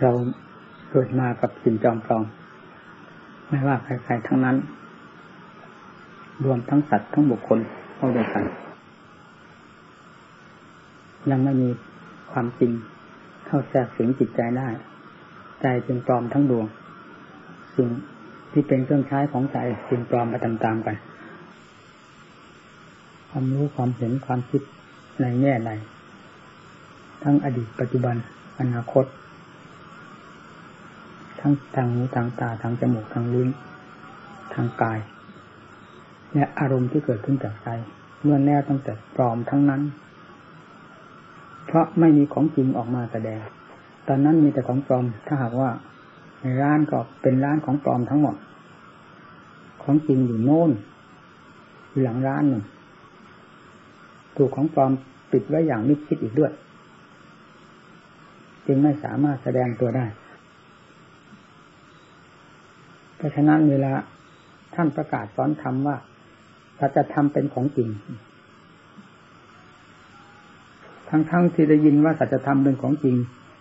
เราเกิดมากับสิ่งจอมปลอม ไม่ว่าใครๆทั้งนั้น รวมทั้งสัตว์ทั้งบุคคลเข้าด้วยกัน ยังไม่มีความจริงเข้าแทรกสิงจิตใจได้ ใจจึงปลอมทั้งดวงสิ่งที่เป็นเครื่องใช้ของใจจึงปลอมไปตามๆกัน ความรู้ความเห็นความคิดในแง่ใดทั้งอดีตปัจจุบันอนาคต ทั้งทางหูทางตาทางจมูกทางลิ้นทางกายและอารมณ์ที่เกิดขึ้นจากใจเมื่อแน่ตั้งแต่ปลอมทั้งนั้น เพราะไม่มีของจริงออกมาแสดง ตอนนั้นมีแต่ของปลอม ถ้าหากว่า ในร้านก็เป็นร้านของปลอมทั้งหมด ของจริงอยู่โน่นอยู่หลังร้านหนึ่งถูกของปลอมปิดไว้อย่างมิดชิดอีกด้วย จึงไม่สามารถแสดงตัวได้ เพราะฉะนั้นเวลาท่านประกาศสอนธรรมว่าสัจธรรมเป็นของจริง ทั้งๆทที่ได้ยินว่าสัจธรรมเป็นของจริง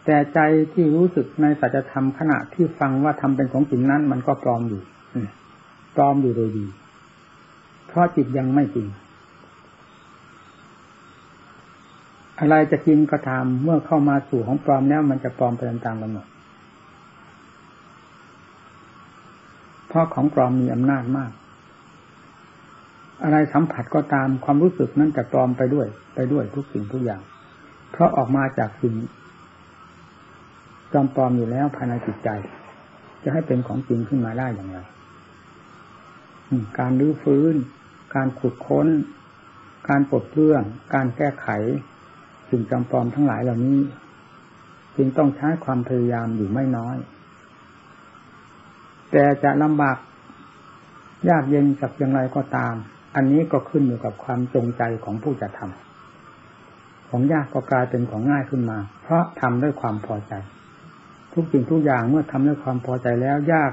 แต่ใจที่รู้สึกในสัจธรรมขณะที่ฟังว่าทำเป็นของจริงนั้น มันก็ปลอมอยู่ปลอมอยู่โดยดี เพราะจิตยังไม่จริง อะไรจะกินก็ตามเมื่อเข้ามาสู่ของปลอมแล้วมันจะปลอมไปตามๆกันหมดเพ ราะของปลอมมีอำนาจมาก อะไรสัมผัสก็ตามความรู้สึกนั้นจะปลอมไปด้วย ไปด้วยทุกสิ่งทุกอย่าง เพราะออกมาจากสิ่งจอมปลอมอยู่แล้วภายในจิตใจ จะให้เป็นของจริงขึ้นมาได้อย่างไรการรื้อฟื้น การขุดค้น การปลดเปลื้อง การแก้ไข สิ่งจำปลอมทั้งหลายเหล่านี้ จึงต้องใช้ความพยายามอยู่ไม่น้อย แต่จะลำบากยากเย็นสักอย่างไรก็ตาม อันนี้ก็ขึ้นอยู่กับความจงใจของผู้จะทำของยากก็กลายเป็นของง่ายขึ้นมา เพราะทำด้วยความพอใจ ทุกสิ่งทุกอย่างเมื่อทำด้วยความพอใจแล้วยาก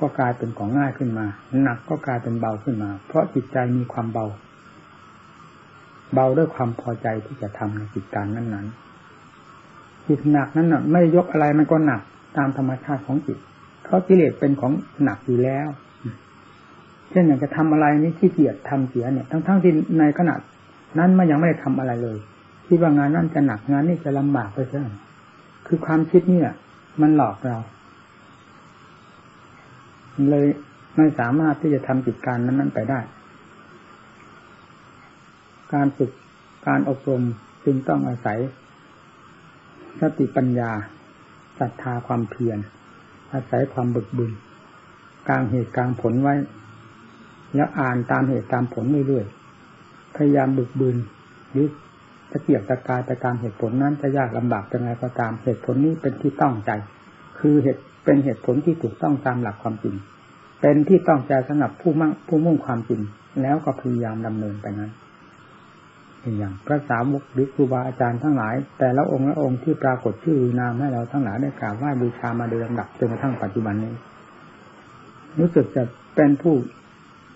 ก็กลายเป็นของง่ายขึ้นมา หนักก็กลายเป็นเบาขึ้นมา เพราะจิตใจมีความเบา เบาด้วยความพอใจที่จะทำในกิจการนั้นๆจิตหนักนั้นน่ะไม่ยกอะไรมันก็หนักตามธรรมชาติของจิต เพราะกิเลสเป็นของหนักอยู่แล้ว เช่นอย่างจะทำอะไรนี่ขี้เกียจทำเสียเนี่ย ทั้งๆที่ในขณะนั้นมันยังไม่ได้ทำอะไรเลยคิดว่างานนั้นจะหนักงานนี้จะลำบากไปเสียคือความคิดเนี่ย มันหลอกเรา เลยไม่สามารถที่จะทำกิจการนั้นๆไปได้ การฝึกการอบรมจึงต้องอาศัยสติปัญญาศรัทธาความเพียร อาศัยความบึกบึนกลางเหตุกลางผลไว้ แล้วอ่านตามเหตุตามผลเรื่อยๆพยายามบึกบึนหรือจะเกียวตะกายไปตามเหตุผลนั้นจะยากลำบากยังไงก็ตามเหตุผลนี้เป็นที่ต้องใจ คือเหตุเป็นเหตุผลที่ถูกต้องตามหลักความจริง เป็นที่ต้องใจสำหรับผู้มั่งผู้มุ่งความจริง แล้วก็พยายามดำเนินไปนั้น อย่างพระสาวกหรือครูบาอาจารย์ทั้งหลาย แต่ละองค์ละองค์ที่ปรากฏชื่อนามให้เราทั้งหลายได้กราบไหว้บูชามาโดยลำดับจนกระทั่งปัจจุบันนี้ รู้สึกจะเป็นผู้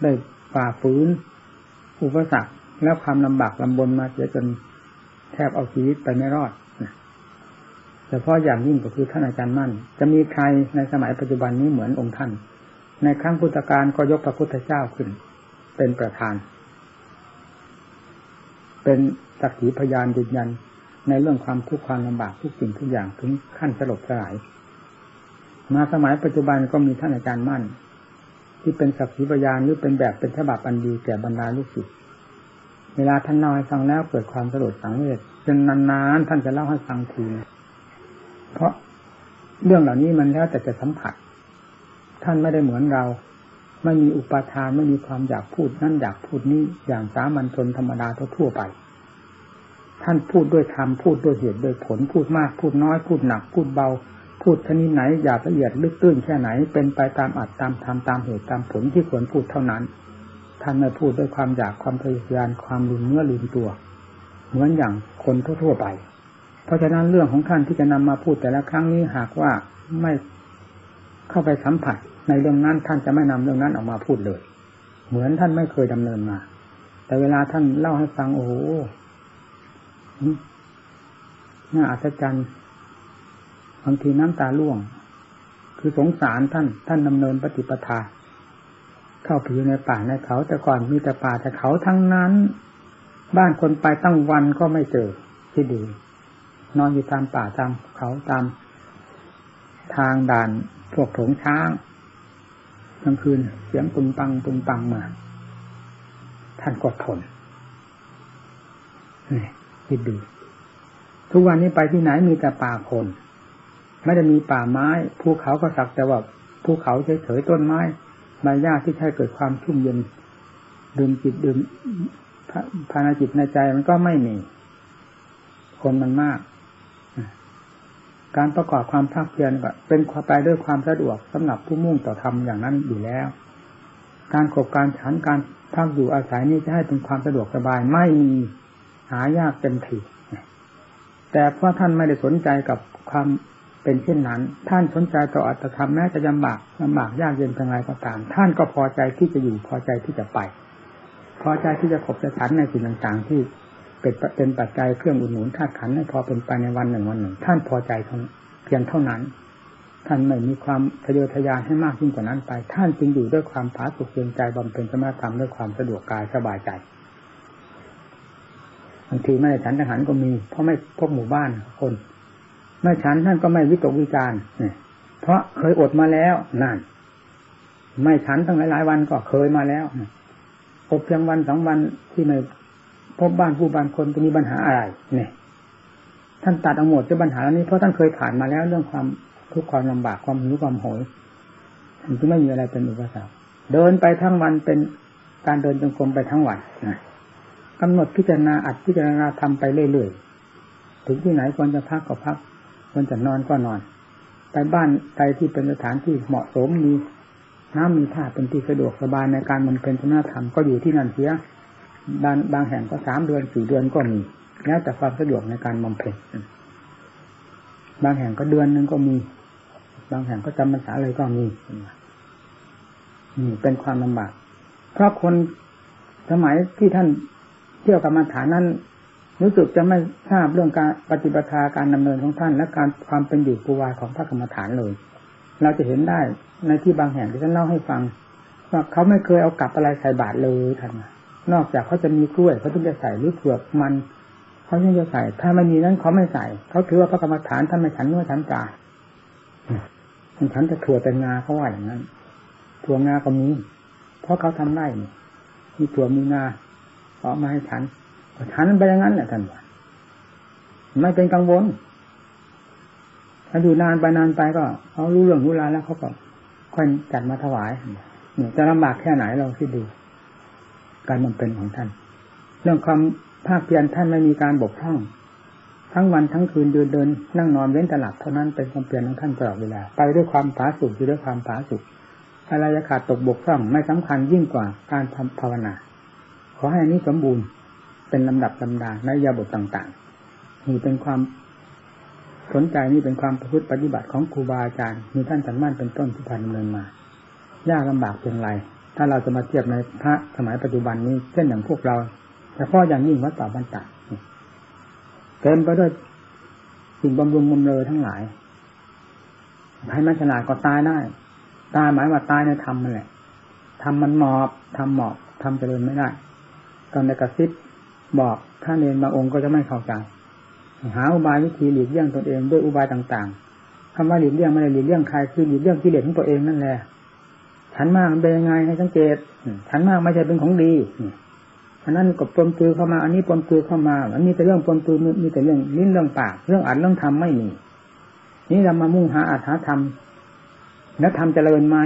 ได้ฝ่าฝืนอุปสรรคและความลำบากลำบนมาเสียจนแทบเอาชีวิตไปไม่รอดแต่พราะอย่างยิ่งก็คือท่านอาจารย์มั่น จะมีใครในสมัยปัจจุบันนี้เหมือนองค์ท่าน ในครั้งพุทธกาลก็ยกพระพุทธเจ้าขึ้น เป็นประธาน เป็นสักขีพยานยืนยัน ในเรื่องความทุกข์ความลำบากทุกสิ่งทุกอย่างถึงขั้นสลบสลาย มาสมัยปัจจุบันก็มีท่านอาจารย์มั่น ที่เป็นสักขีพยานหรือเป็นแบบเป็นฉบับอันดีแก่บรรดาลูกศิษย์เวลาท่านเล่าให้ฟังแล้วเกิดความสลดสังเวชจนนานๆท่านจะเล่าให้ฟังทีเพราะเรื่องเหล่านี้มันแล้วแต่จะสัมผัส ท่านไม่ได้เหมือนเรา ไม่มีอุปทานไม่มีความอยากพูดนั่นอยากพูดนี้อย่างสามัญชนธรรมดาทั่วไป ท่านพูดด้วยธรรมพูดด้วยเหตุโดยผลพูดมาก พูดน้อยพูดหนัก พูดเบา พูดชนิดไหนอยากละเอียดลึกตื้นแค่ไหน เป็นไปตามอัดตามธรรมตามเหตุตามผลที่ควรพูดเท่านั้นท่านไม่พูดด้วยความอยากความทะเยอทะยานความลืมเนื้อลืมตัว เหมือนอย่างคนทั่วๆไป เพราะฉะนั้นเรื่องของท่านที่จะนำมาพูดแต่ละครั้งนี้หากว่าไม่ เข้าไปสัมผัสในเรื่องนั้นท่านจะไม่นำเรื่องนั้นออกมาพูดเลย เหมือนท่านไม่เคยดำเนินมา แต่เวลาท่านเล่าให้ฟังโอ้โหน่าอัศจรรย์บางทีน้ำตาล่วง คือสงสารท่าน ท่านดำเนินปฏิปทา เข้าไปอยู่ในป่าในเขา แต่ก่อนมีแต่ป่าแต่เขาทั้งนั้น บ้านคนไปตั้งวันก็ไม่เจอที่ดี นอนอยู่ตามป่าตามเขาตามทางด่าน พวกถงช้างกลางคืนเสียงปุงปังปุงปังมา ท่านก็ทนนี่คิดดูทุกวันนี้ไปที่ไหนมีแต่ป่าคน ไม่ได้มีป่าไม้ภูเขาก็สักแต่ว่าภูเขาเฉยๆต้นไม้ใบหญ้าที่ใช้เกิดความชุ่มเย็นดื่มจิตดื่มภายในจิตในใจมันก็ไม่มี คนมันมาก การประกอบความภาคเพียรก็เป็นไปด้วยความสะดวกสำหรับผู้มุ่งต่อธรรมอย่างนั้นอยู่แล้ว การขบการฉันการพักอยู่อาศัยนี้จะให้เป็นความสะดวกสบายไม่มีหายากเป็นทีแต่เพราะท่านไม่ได้สนใจกับความเป็นเช่นนั้น ท่านสนใจต่ออัตธรรมแม้จะลำบากลำบากยากเย็นเพียงไรก็ตาม ท่านก็พอใจที่จะอยู่พอใจที่จะไป พอใจที่จะขบจะฉันในสิ่งต่างๆที่ เป็นเป็นปัจจัยเครื่องอุดหนุนธาตุขันให้พอเป็นไปในวันหนึ่งวันหนึ่ง ท่านพอใจเพียงเท่านั้น ท่านไม่มีความทะเยอทะยานให้มากยิ่งกว่านั้นไป ท่านจึงอยู่ด้วยความผาสุกเพียงใจบำเพ็ญสมาธรรมด้วยความสะดวกกายสบายใจบางทีไม่ฉันทหารก็มี เพราะไม่พบหมู่บ้านคนไม่ฉันท่านก็ไม่วิตกวิจารณ์เนี่ยเพราะเคยอดมาแล้วนั่นไม่ฉันตั้งหลายๆวันก็เคยมาแล้วอดเพียงวันสองวันที่ไม่ พบบ้านผู้บ้านคนจะมีปัญหาอะไร เนี่ย ท่านตัดเอาหมดจะปัญหานี้เพราะท่านเคยผ่านมาแล้วเรื่องความทุกข์ความลำบากความหิวความโหยมันจะไม่มีอะไรเป็นอุปสรรคเดินไปทั้งวันเป็นการเดินจงกรมไปทั้งวันนะกำหนดพิจารณาอัดพิจารณาทำไปเรื่อยๆถึงที่ไหนควรจะพักก็พักควรจะนอนก็นอน ไปบ้านใดที่เป็นสถานที่เหมาะสมมีน้ำมีท่าเป็นที่สะดวกสบายในการมันเป็นธรรมธรรมก็อยู่ที่นั่นเสีย บางบางแห่งก็สามเดือนสี่เดือนก็มีแล้วแต่ความสะดวกในการบำเพ็ญบางแห่งก็เดือนนึงก็มี บางแห่งก็จำพรรษาเลยก็มีนี่เป็นความลำบากเพราะคนสมัยที่ท่านเที่ยวกรรมฐานนั้น รู้สึกจะไม่ทราบเรื่องการปฏิบัติการดำเนินของท่าน และการความเป็นอยู่ปูวาของพระกรรมฐานเลย เราจะเห็นได้ในที่บางแห่งที่ท่านเล่าให้ฟังว่าเขาไม่เคยเอากลับอะไรใส่บาตรเลยท่านน นอกจากเขาจะมีกล้วยเขาถึงจะใส่หรือเผือกมันเขาถึงจะใส่ ถ้าไม่มีนั้นเขาไม่ใส่เขาถือว่าพระกรรมฐานท่านไม่ฉันเนื้อฉันตามันฉันจะถั่วแต่งาเขาว่าอย่างนั้นถั่วงาก็มีเพราะเขาทำได้มีถั่วมีงาเอามาให้ฉันฉันไปอย่างนั้นแหละท่านว่าไม่เป็นกังวลถ้าดูนานไปนานไปก็เขารู้เรื่องรู้ราวแล้วเขาก็ค่อยจัดมาถวายเนี่ยจะลำบากแค่ไหนเราคิดดู การบำเพ็ญของท่าน เรื่องความภาคเพียรท่านไม่มีการบกพร่อง ทั้งวันทั้งคืนเดินเดินนั่งนอนเว้นตลับเท่านั้นเป็นความเพียรของท่านตลอดเวลา ไปด้วยความผาสุกอยู่ด้วยความผาสุกอะไรจะขาดตกบกพร่องไม่สำคัญยิ่งกว่าการภาวนา ขอให้นี้สมบูรณ์เป็นลำดับลำดาในยาบทต่างๆนี่เป็นความสนใจนี่เป็นความประพฤติปฏิบัติของครูบาอาจารย์มีท่านสันมั่นเป็นต้นที่ผ่านดำเนินมา ยากลำบากเพียงไร ถ้าเราจะมาเทียบในพระสมัยปัจจุบันนี้เช่นอย่างพวกเราเฉพาะอย่างยิ่งวัดป่าบรรดาเต็มไปด้วยสิ่งบำรุงบำเรอทั้งหลายให้มันฉลาดก็ตายได้ ตายหมายว่าตายในธรรมมันแหละทำมันหมอบทำหมอบทำเจริญไม่ได้ตอนในกระซิบบอกถ้าเนนบาองค์ก็จะไม่เข้าใจ หาอุบายวิธีหลีกเลี่ยงตนเองด้วยอุบายต่างๆคำว่าหลีกเลี่ยงไม่ได้หลีกเลี่ยงใครคือหลีกเลี่ยงกิเลสของตัวเองนั่นแหละ ฉันมากเป็นยังไงให้สังเกตฉันมากไม่ใช่เป็นของดีอันนั้นก็ปนปือเข้ามา อันนี้ปนปือเข้ามาอันนี้แต่เรื่องปนปือมีแต่เรื่องลิ้นเรื่องปาก เรื่องอัดเรื่องทำไม่มีนี่เรามามุ่งหาอัตถธรรมแล้วทำเจริญไหม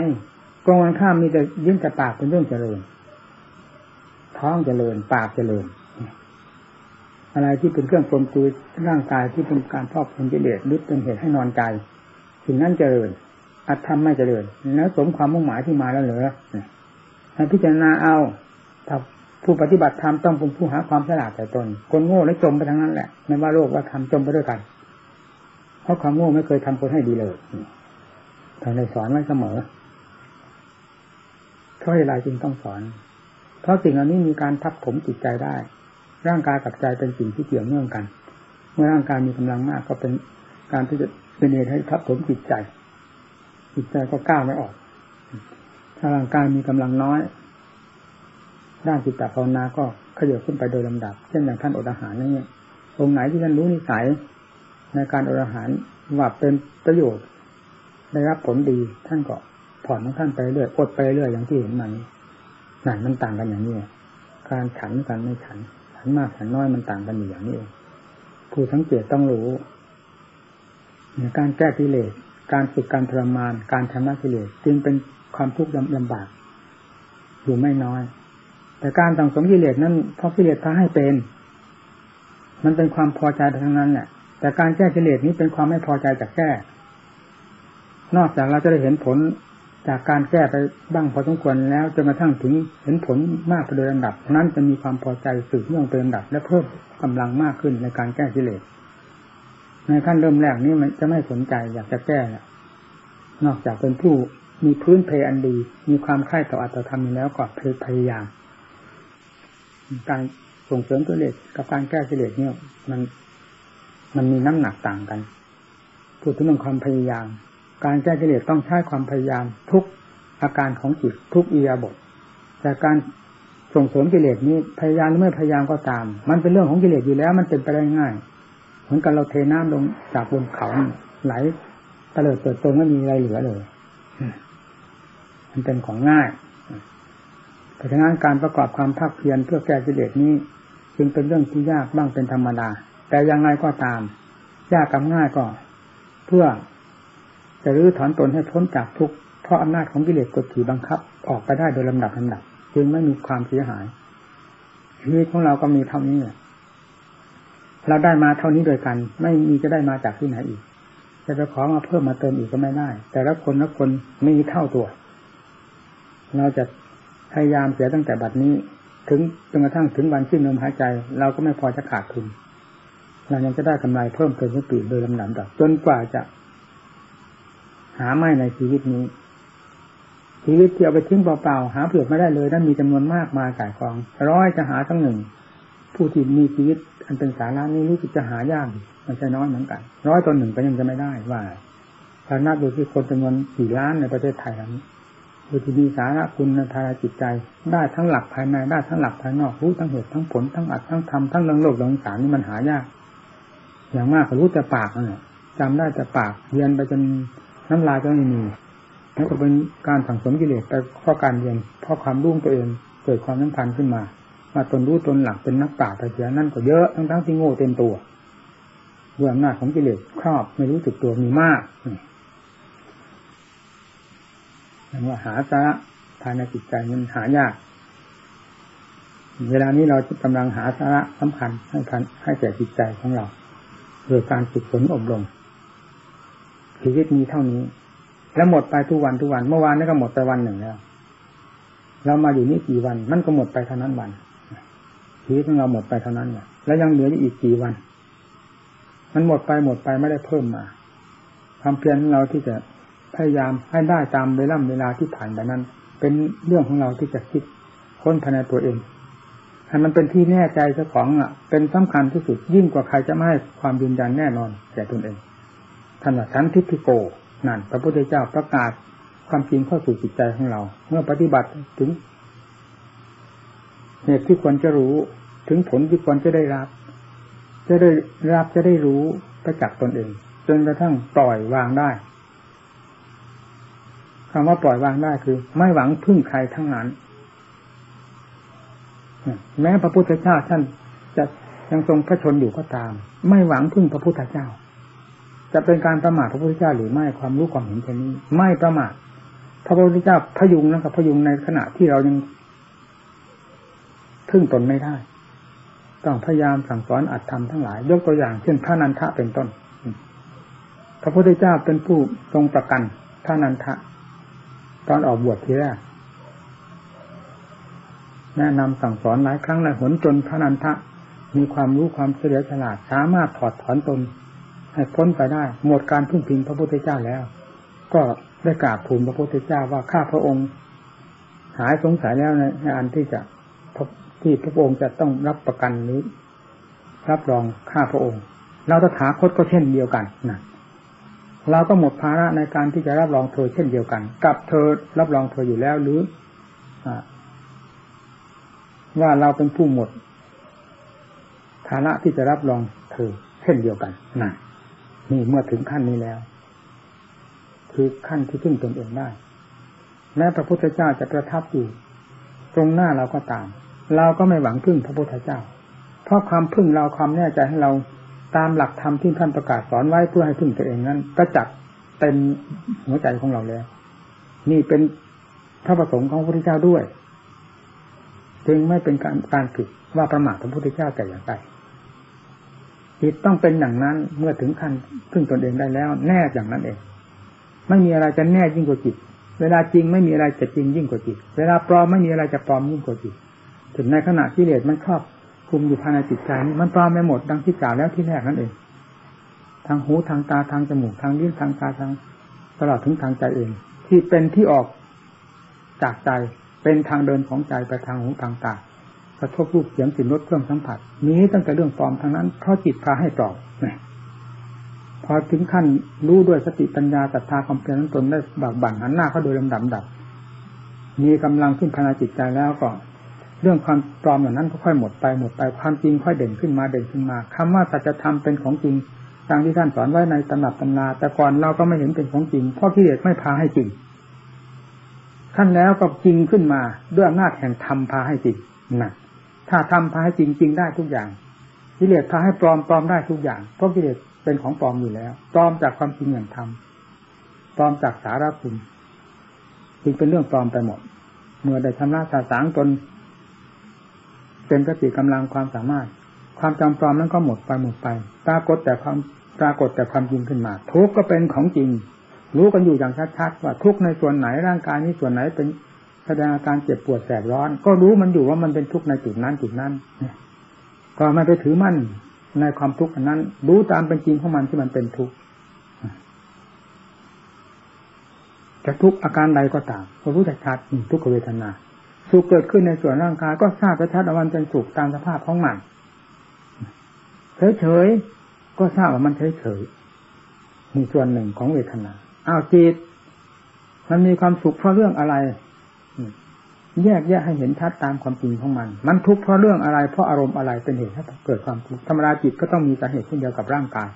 กองกันข้ามมีแต่ยิ้มแต่ปากเป็นเรื่องเจริญ ท้องเจริญ ปากเจริญ อะไรที่เป็นเครื่องปนปือร่างกายที่เป็นการพอกพูนกิเลสหรือเป็นเหตุให้นอนใจสิ่งนั้นเจริญ อัตธรรมไม่เจริญแล้วสมความมุ่งหมายที่มาแล้วเหรอให้พิจารณาเอาถ้าผู้ปฏิบัติธรรมต้องเป็นผู้หาความฉลาดแต่ตน คนโง่และจมไปทั้งนั้นแหละไม่ว่าโลกว่าธรรมจมไปด้วยกัน เพราะความโง่ไม่เคยทำคนให้ดีเลยท่านได้สอนไว้เสมอเพราะอะไรจึงต้องสอน เพราะสิ่งเหล่านี้มีการทับถมจิตใจได้ ร่างกายกับใจเป็นสิ่งที่เกี่ยวเนื่องกัน เมื่อร่างกายมีกำลังมากก็เป็นการที่จะเป็นเหตุให้ทับถมจิตใจ จิตใจก็ก้าวไม่ออก ถ้าร่างกายมีกำลังน้อย ด้านจิตตภาวนาก็ขยับขึ้นไปโดยลำดับ เช่นอย่างท่านอดอาหารนี่ตรงไหนที่ท่านรู้นิสัยในการอดอาหารว่าเป็นประโยชน์ได้รับผลดีท่านก็ผ่อนของท่านไปเรื่อยอดไปเรื่อยอย่างที่เห็นมันนั่นมันต่างกันอย่างนี้การฉันกันไม่ฉันฉันมากฉันน้อยมันต่างกันอยู่อย่างนี้เองผู้สังเกตต้องรู้การแก้กิเลส การฝึกการทรมานการชำระกิเลสจึงเป็นความทุกข์ลำบากอยู่ไม่น้อย แต่การต่างสมกิเลสนั้นเพราะกิเลสพาให้เป็น มันเป็นความพอใจทั้งนั้นแหละแต่การแก้กิเลสนี้เป็นความไม่พอใจจากแก้ นอกจากเราจะได้เห็นผลจากการแก้ไปบ้างพอสมควรแล้วจนกระทั่งถึงเห็นผลมากไปโดยลำดับ นั้นจะมีความพอใจสืบเนื่องเป็นลำดับ และเพิ่มกำลังมากขึ้นในการแก้กิเลส ในขั้นเริ่มแรกนี้มันจะไม่สนใจอยากจะแก้ละนอกจากเป็นผู้มีพื้นเพอันดี มีความค่ายต่ออัตธรรมแล้วก็พยายาม การส่งเสริมกิเลสกับการแก้กิเลสเนี่ยมันมันมีน้ำหนักต่างกันพูดถึงเรื่องความพยายาม การแก้กิเลสต้องใช้ความพยายามทุกอาการของจิตทุกอียาบทแต่การส่งเสริมกิเลสนี้พยายามหรือไม่พยายามก็ตาม มันเป็นเรื่องของกิเลสอยู่แล้ว มันเป็นไปได้ง่าย เหมือนกับเราเทน้ำลงจากบนเขาไหลตะเลิดเปิดตรงไม่มีอะไรเหลือเลยมันเป็นของง่ายเพราะฉะนั้นการประกอบความภาคเพียรเพื่อแก้กิเลสนี้ จึงเป็นเรื่องที่ยากบ้างเป็นธรรมดา แต่อยังไงก็ตาม ยากกับง่ายก็ เพื่อจะรื้อถอนตนให้พ้นจากทุกข์เพราะอำนาจของกิเลสกดขี่บังคับ ออกไปได้โดยลำดับลำดับ จึงไม่มีความเสียหายชีวิตของเราก็มีเท่านี้ เราได้มาเท่านี้โดยกัน ไม่มีจะได้มาจากที่ไหนอีกจะจะขอมาเพิ่มมาเติมอีกก็ไม่ได้ แต่ละคนละคนไมีเท่าตัว เราจะพยายามเสียตั้งแต่บัดนี้ ถึงจนกระทั่งถึงวันสิ้นลมหายใจ เราก็ไม่พอจะขาดทุนเรายังจะได้กำไรเพิ่มเติมขึ้นปีโดยลำดับจนกว่าจะ หาไม่ในชีวิตนี้ ชีวิตที่เอาไปทิ้งเปล่าๆหาเผือกไม่ได้เลยนั่นมีจำนวนมากมาก่ายกอง ร้อยจะหาทั้งหนึ่ง ผู้ที่มีชีวิตอันเป็นสาระนี้รู้สึกจะหายากมันใช่น้อยเหมือนกันร้อยตนหนึ่งก็ยังจะไม่ได้ว่าถ้านับดูที่คนจำนวนกี่ล้านในประเทศไทยนี้ดูที่มีสาระคุณในภายจิตใจ ได้ทั้งหลักภายในได้ทั้งหลักภายนอกรู้ทั้งเหตุทั้งผลทั้งอัดทั้งทำทั้งเรื่องโลกเรื่องสารนี่มันหายาก อย่างมากก็รู้แต่ปากเนี่ยจำได้แต่ปากเรียนไปจนน้ำลายก็ไม่มีแล้วก็เป็นการสั่งสมกิเลสไปข้อการเรียนเพราะความรุ่งตัวเองเกิดความน้ำพันขึ้นมา มาตนรู้ตนหลักเป็นนักป่าแต่เสียนั่นก็เยอะทั้งทั้งที่โง่เต็มตัวด้วยอำนาจของกิเลสครอบไม่รู้สึกตัวมีมากอย่างว่าหาสาระภายในจิตใจมันหายาก เวลานี้เรากำลังหาสาระสำคัญให้คันให้แก่จิตใจของเราโดยการฝึกฝนอบรมชีวิตมีเท่านี้ แล้วหมดไปทุกวันทุกวัน เมื่อวานนี้ก็หมดไปวันหนึ่งแล้ว เรามาอยู่นี่กี่วัน มันก็หมดไปเท่านั้นวัน ชีวิตของเราหมดไปเท่านั้นเนี่ยแล้วยังเหลืออีกกี่วัน มันหมดไปหมดไปไม่ได้เพิ่มมาความเพียรของเราที่จะพยายามให้ได้ตามเวลาเวลาที่ผ่านไปนั้น เป็นเรื่องของเราที่จะคิดค้นภายในตัวเองให้มันเป็นที่แน่ใจเจ้าของอะ เป็นสำคัญที่สุดยิ่งกว่าใครจะไม่ให้ความยืนยันแน่นอนแก่ตนเองท่านว่าสันทิฏฐิโกนั่นพระพุทธเจ้าประกาศความจริงเข้าสู่จิตใจของเรา เมื่อปฏิบัติถึงเหตุที่ควรจะรู้ ถึงผลที่ควรจะได้รับ จะได้รับจะได้รู้ประจักษ์ตนเองจนกระทั่งปล่อยวางได้คำว่าปล่อยวางได้คือ ไม่หวังพึ่งใครทั้งนั้น แม้พระพุทธเจ้าท่านจะยังทรงพระชนอยู่ก็ตาม ไม่หวังพึ่งพระพุทธเจ้า จะเป็นการประมาทพระพุทธเจ้าหรือไม่ความรู้ความเห็นเช่นนี้ ไม่ประมาทพระพุทธเจ้าพยุงนะครับพยุงในขณะที่เรายังพึ่งตนไม่ได้ ต้องพยายามสั่งสอนอัดทำทั้งหลาย ยกตัวอย่างเช่นพระนันทะเป็นต้น พระพุทธเจ้าเป็นผู้ทรงประกันพระนันทะ ตอนออกบวชทีแรกแนะนำสั่งสอนหลายครั้งหลายหนจนพระนันทะ มีความรู้ความเฉลียวฉลาดสามารถถอดถอนตน ให้พ้นไปได้ หมดการพึ่งพิงพระพุทธเจ้าแล้ว ก็ได้กราบทูลพระพุทธเจ้าว่าข้าพระองค์ หายสงสัยแล้วในอันที่จะ ที่พระองค์จะต้องรับประกันนี้ รับรองข้าพระองค์ เราตถาคตก็เช่นเดียวกันนะเราก็หมดภาระในการที่จะรับรองเธอเช่นเดียวกัน กับเธอรับรองเธออยู่แล้วหรืออว่าเราเป็นผู้หมดภาระที่จะรับรองเธอเช่นเดียวกันนะนี่เมื่อถึงขั้นนี้แล้ว คือขั้นที่พึ่งตนเองได้แม้พระพุทธเจ้าจะประทับอยู่ ตรงหน้าเราก็ตาม เราก็ไม่หวังพึ่งพระพุทธเจ้า เพราะความพึ่งเราความแน่ใจให้เราตามหลักธรรมที่ท่านประกาศสอนไว้เพื่อให้พึ่งตัวเองนั้นก็จักเต็มหัวใจของเราแล้ว นี่เป็นพระประสงค์ของพระพุทธเจ้าด้วย จึงไม่เป็นการการผิดว่าประมาทพระพุทธเจ้าแต่อย่างใดจิตต้องเป็นอย่างนั้นเมื่อถึงขั้นพึ่งตนเองได้แล้ว แน่อย่างนั้นเอง ไม่มีอะไรจะแน่ยิ่งกว่าจิต เวลาจริงไม่มีอะไรจะจริงยิ่งกว่าจิต เวลาปลอมไม่มีอะไรจะปลอมยิ่งกว่าจิต ถึงในขณะที่เลสมันครอบคุมอยู่ภายในจิตใจนี้มันปลอมไปหมดดังที่กล่าวแล้วที่แรกนั่นเอง ทางหูทางตาทางจมูกทางลิ้นทางกายทางตลอดถึงทางใจเอง ที่เป็นที่ออกจากใจเป็นทางเดินของใจไปทางหูทางตากระทบรูปเสียงสิ่งรสเครื่องสัมผัส นี้ตั้งแต่เรื่องปลอมทางนั้นเพราะจิตพาให้ปลอมพอถึงขั้นรู้ด้วยสติปัญญาศรัทธาความเพียรนั้นตนได้บากบั่นหันหน้าเข้าโดยลำดับดับมีกำลังขึ้นภายในจิตใจแล้วก็ เรื่องความปลอมเหล่านั้นก็ค่อยหมดไปหมดไปความจริงค่อยเด่นขึ้นมาเด่นขึ้นมาคำว่าสัจธรรมเป็นของจริงตามที่ท่านสอนไว้ในตำหนักตำนา แต่ก่อนเราก็ไม่เห็นเป็นของจริงเพราะกิเลสไม่พาให้จริงขั้นแล้วก็จริงขึ้นมาด้วยอำนาจแห่งธรรมพาให้จริงนะถ้าทำพาให้จริงจริงได้ทุกอย่างกิเลสพาให้ปลอมปลอมได้ทุกอย่างเพราะกิเลสเป็นของปลอมอยู่แล้วปลอมจากความจริงอย่างธรรมปลอมจากสาระคุณจึงเป็นเรื่องปลอมไปหมด เมื่อได้ชำระสาสางตน เป็นกติกำลังความสามารถ ความจำปลอมนั้นก็หมดไปหมดไปปรากฏแต่ความปรากฏแต่ความจริงขึ้นมา ทุกก็เป็นของจริง รู้กันอยู่อย่างชัดๆว่าทุกในส่วนไหนร่างกายนี้ส่วนไหนเป็นแสดงอาการเจ็บปวดแสบร้อน ก็รู้มันอยู่ว่ามันเป็นทุกข์ในจุดนั้นจุดนั้นก็ไม่ไปถือมั่นในความทุกข์นั้น รู้ตามเป็นจริงของมันที่มันเป็นทุกข์จะทุกอาการใดก็ตามก็รู้จักชัดทุกขเวทนา สุขเกิดขึ้นในส่วนร่างกายก็ทราบชัดว่ามันเป็นสุขตามสภาพของมันเฉยๆก็ทราบว่ามันเฉยๆมีส่วนหนึ่งของเวทนาอ้าวจิตมันมีความสุขเพราะเรื่องอะไรแยกแยกให้เห็นชัดตามความจริงของมัน มันทุกข์เพราะเรื่องอะไร เพราะอารมณ์อะไรเป็นเหตุให้เกิดความทุกข์ธรรมดาจิตก็ต้องมีสาเหตุเช่นเดียวกับร่างกาย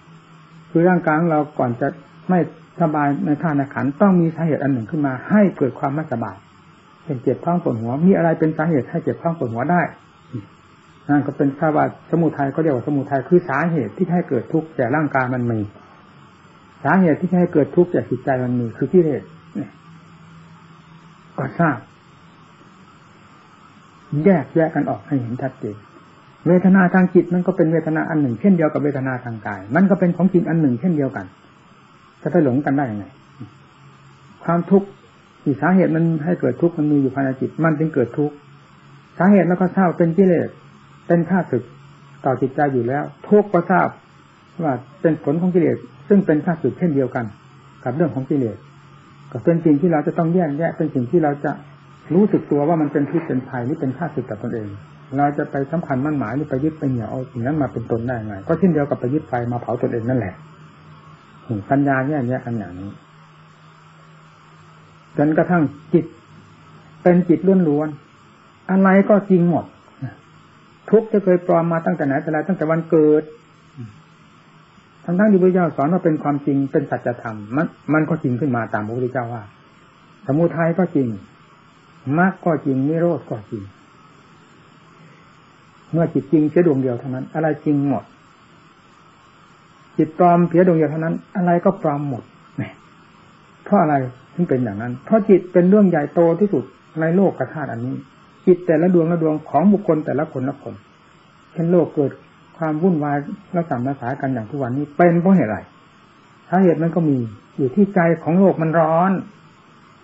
คือร่างกายของเราก่อนจะไม่สบายในท่าในขันต้องมีสาเหตุอันหนึ่งขึ้นมา ให้เกิดความไม่สบาย เป็นเจ็บท้องปวดหัว มีอะไรเป็นสาเหตุให้เจ็บท้องปวดหัวได้นั่นก็เป็นทราบว่าสมุทัยก็เรียกว่าสมุทัยคือสาเหตุที่ให้เกิดทุกข์แก่ร่างกายมันมี สาเหตุที่ให้เกิดทุกข์แก่จิตใจมันมี คือที่เหตุก็ทราบ แยกแยกกันออกให้เห็นชัดเจนเวทนาทางจิตมันก็เป็นเวทนาอันหนึ่ง เช่นเดียวกับเวทนาทางกาย มันก็เป็นของจริงอันหนึ่ง เช่นเดียวกัน จะไปหลงกันได้ยังไงความทุกข์ ที่สาเหตุมันให้เกิดทุกข์มันมีอยู่ภายในจิต มันจึงเกิดทุกข์สาเหตุแล้วก็ทราบเป็นกิเลสเป็นข้าศึกต่อจิตใจอยู่แล้ว ทุกข์ก็ทราบว่าเป็นผลของกิเลสซึ่งเป็นข้าศึกเช่นเดียวกัน กับเรื่องของกิเลสก็เป็นสิ่งที่เราจะต้องแยกแยะเป็นสิ่งที่เราจะรู้สึกตัวว่ามันเป็นพิษเป็นภัยนี่เป็นข้าศึกกับตนเอง เราจะไปสำคัญมั่นหมายหรือไปยึดไปเหนี่ยวเอาสิ่งนั้นมาเป็นตนได้ไงก็เช่นเดียวกับไปยึดไฟมาเผาตนเองนั่นแหละปัญญาเนี่ยเนี่ยกันอย่างนี้ จนกระทั่งจิต เป็นจิตล้วนๆอะไรก็จริงหมด ทุกจะเคยปลอมมาตั้งแต่ไหนแต่ไรตั้งแต่วันเกิดทั้งทั้งที่พระเจ้าสอนว่าเป็นความจริงเป็นสัจธรรมมันมันก็จริงขึ้นมาตามพระพุทธเจ้าว่า สมุทัยก็จริงมรรคก็จริงนิโรธก็จริง เมื่อจิตจริงเพียดวงเดียวเท่านั้น อะไรจริงหมด จิตปลอมเพียดวงเดียวเท่านั้น อะไรก็ปลอมหมด เพราะอะไรถึงเป็นอย่างนั้น เพราะจิตเป็นเรื่องใหญ่โตที่สุดในโลกกระธาตุอันนี้ จิตแต่ละดวงละดวงของบุคคลแต่ละคนละคนเช่นโลกเกิดความวุ่นวายและสัมมาสากันอย่างทุกวันนี้เป็นเพราะเหตุอะไรสาเหตุมันก็มีอยู่ที่ใจของโลกมันร้อน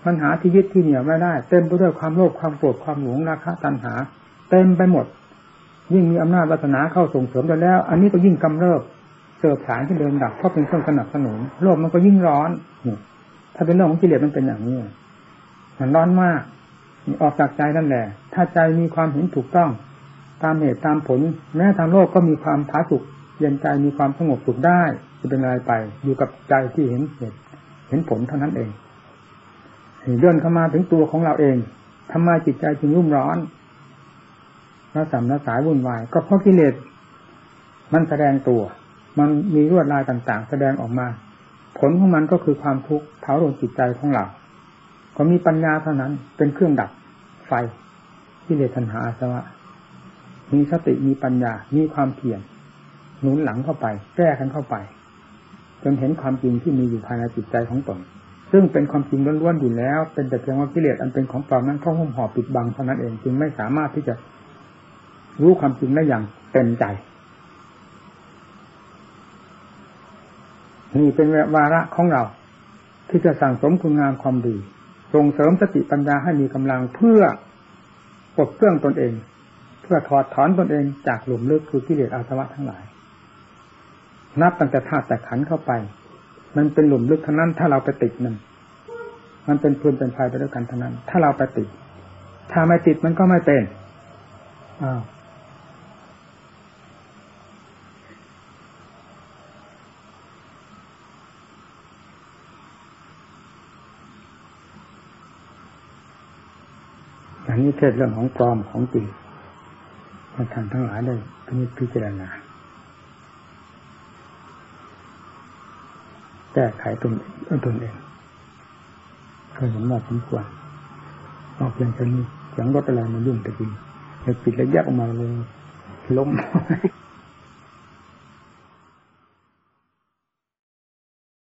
ปัญหาที่ยึดที่เหนี่ยวไม่ได้ เต็มไปด้วยความโลภความโกรธความหลงราคะตัณหา เต็มไปหมด ยิ่งมีอำนาจวาสนาเข้าส่งเสริมไปแล้ว อันนี้ก็ยิ่งกำเริบเสิร์ฟสารที่เดิมดับเพราะเป็นเครื่องสนับสนุนโลกมันก็ยิ่งร้อน ถ้าเป็นเรื่องของกิเลสมันเป็นอย่างนี้ มันร้อนมากออกจากใจนั่นแหละ ถ้าใจมีความเห็นถูกต้อง ตามเหตุตามผล แม้ทางโลกก็มีความผาสุกเย็นใจมีความสงบสุขได้จะเป็นอะไรไป อยู่กับใจที่เห็นเหตุเห็นผลเท่านั้นเองเดินเข้ามาถึงตัวของเราเองทำไมจิตใจจึงรุ่มร้อนแล้วสัมนสายวุ่นวาย ก็เพราะกิเลสมันแสดงตัว มันมีรวดลายต่าง ๆ แสดงออกมา ผลของมันก็คือความทุกข์เผาลงจิตใจของเราก็มีปัญญาเท่านั้น เป็นเครื่องดับไฟกิเลสทันหาสวะ มีสติมีปัญญา มีความเพียรหนุนหลังเข้าไป แก้กันเข้าไป จนเห็นความจริงที่มีอยู่ภายในจิตใจของตน ซึ่งเป็นความจริงล้วนๆอยู่แล้ว เป็นแต่เพียงว่ากิเลสอันเป็นของปลอมนั้นเข้าหุ้มห่อปิดบังเท่านั้นเองจึงไม่สามารถที่จะรู้ความจริงได้อย่างเต็มใจ นี่เป็นวาระของเรา ที่จะสั่งสมคุณงามความดี ส่งเสริมสติปัญญาให้มีกำลังเพื่อปลดเครื่องตนเอง เพื่อถอดถอนตนเองจากหลุมลึกคือกิเลสอาสวะทั้งหลาย นับตั้งแต่ธาตุแต่ขันเข้าไป มันเป็นหลุมลึกทั้งนั้นถ้าเราไปติดมันมันเป็นพื้นเป็นภัยไปด้วยกันทั้งนั้น ถ้าเราไปติด ถ้าไม่ติดมันก็ไม่เป็นอ้าว นี้เทศเรื่องของปลอมของจริงมาท่านทั้งหลายได้พิพิจารณาแก้ไขตนตนเองก็เห็นว่าสมควรนอกเพียงแค่นี้เสียงรถอะไรมายุ่งแต่จริงเดี๋ยวปิดแล้วแยกออกมาเลยล้ม